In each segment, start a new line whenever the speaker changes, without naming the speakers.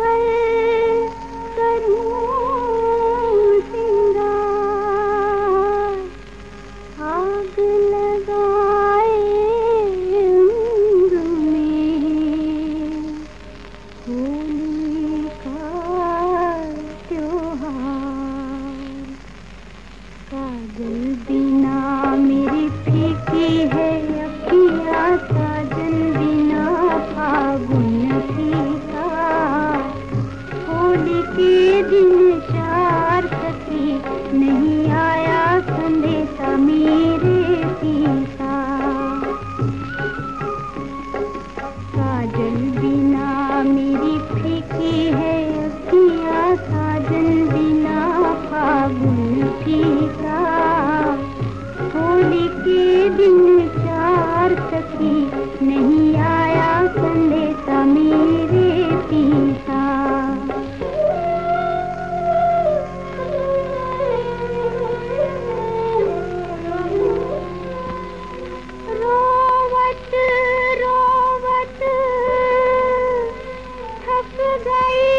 पर शादी दिन चार सखी नहीं आया संदेशा मेरे सीता साजन बिना मेरी फीकी है, अखिया साजन बिना फागुन फीका होली के दिन चार सखी नहीं Bye.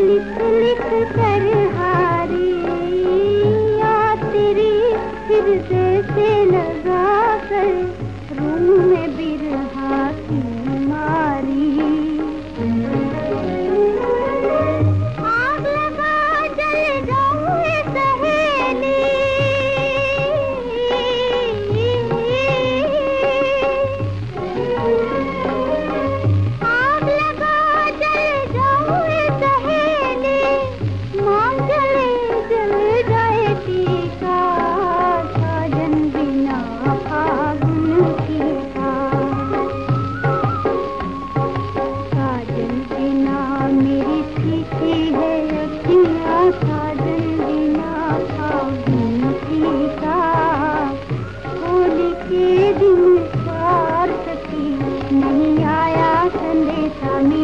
लिख लिख कर हारी के दिन